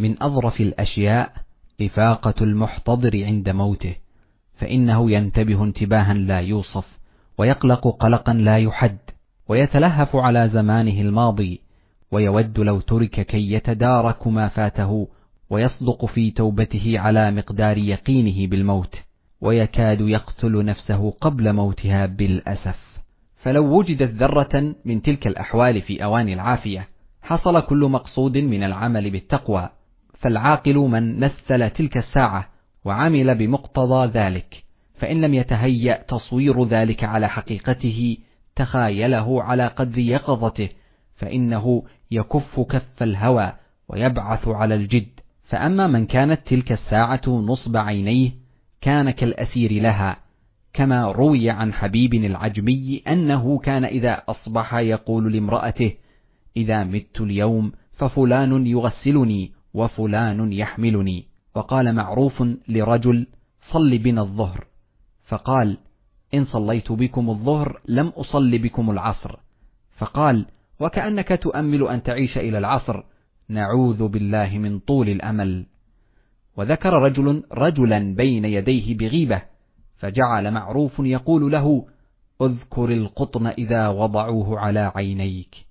من أظرف الأشياء إفاقة المحتضر عند موته فإنه ينتبه انتباها لا يوصف ويقلق قلقا لا يحد ويتلهف على زمانه الماضي ويود لو ترك كي يتدارك ما فاته ويصدق في توبته على مقدار يقينه بالموت ويكاد يقتل نفسه قبل موتها بالأسف. فلو وجدت ذرة من تلك الأحوال في أوان العافية حصل كل مقصود من العمل بالتقوى. فالعاقل من مثل تلك الساعة وعمل بمقتضى ذلك فإن لم يتهيأ تصوير ذلك على حقيقته تخايله على قدر يقظته فإنه يكف كف الهوى ويبعث على الجد. فأما من كانت تلك الساعة نصب عينيه كان كالأسير لها كما روي عن حبيب العجمي أنه كان إذا أصبح يقول لامرأته إذا مت اليوم ففلان يغسلني وفلان يحملني. وقال معروف لرجل صل بنا الظهر. فقال إن صليت بكم الظهر لم أصل بكم العصر. فقال وكأنك تؤمل أن تعيش إلى العصر. نعوذ بالله من طول الأمل. وذكر رجل رجلا بين يديه بغيبة. فجعل معروف يقول له اذكر القطن إذا وضعوه على عينيك.